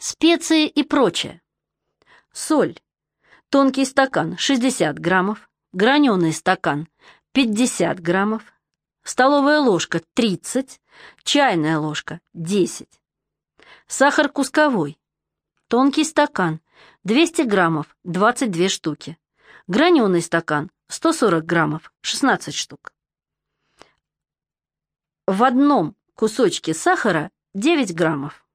Специи и прочее. Соль. Тонкий стакан 60 граммов, граненый стакан 50 граммов, столовая ложка 30, чайная ложка 10. Сахар кусковой. Тонкий стакан 200 граммов 22 штуки. Граненый стакан 140 граммов 16 штук. В одном кусочке сахара 9 граммов.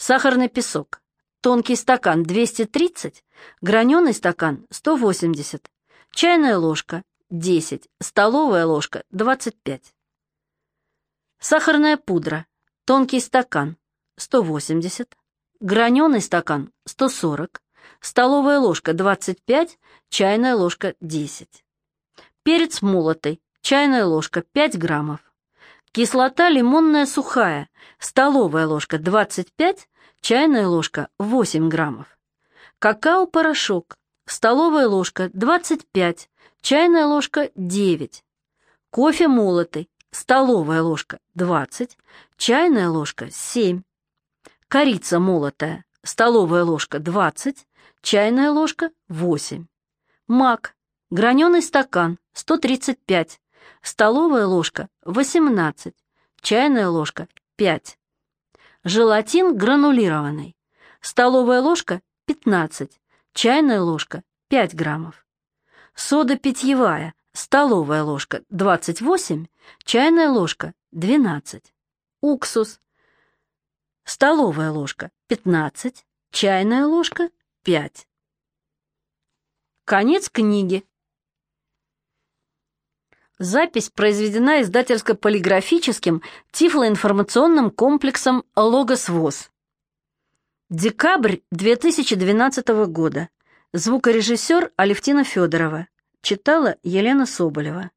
Сахарный песок. Тонкий стакан 230, граненый стакан 180, чайная ложка 10, столовая ложка 25. Сахарная пудра. Тонкий стакан 180, граненый стакан 140, столовая ложка 25, чайная ложка 10. Перец молотый, чайная ложка 5 граммов. Кислота лимонная сухая, столовая ложка 25, чайная ложка 8 граммов. Какао-порошок, столовая ложка 25, чайная ложка 9. Кофе молотый, столовая ложка 20, чайная ложка 7. Корица молотая, столовая ложка 20, чайная ложка 8. Мак, граненый стакан 135, столовая ложка 18, чайная ложка 5. Желатин гранулированный, столовая ложка 15, чайная ложка 5 граммов. Сода питьевая, столовая ложка 28, чайная ложка 12. Уксус, столовая ложка 15, чайная ложка 5. Конец книги. Запись произведена издательско-полиграфическим тифлоинформационным комплексом «Логос ВОЗ». Декабрь 2012 года. Звукорежиссер Алевтина Федорова. Читала Елена Соболева.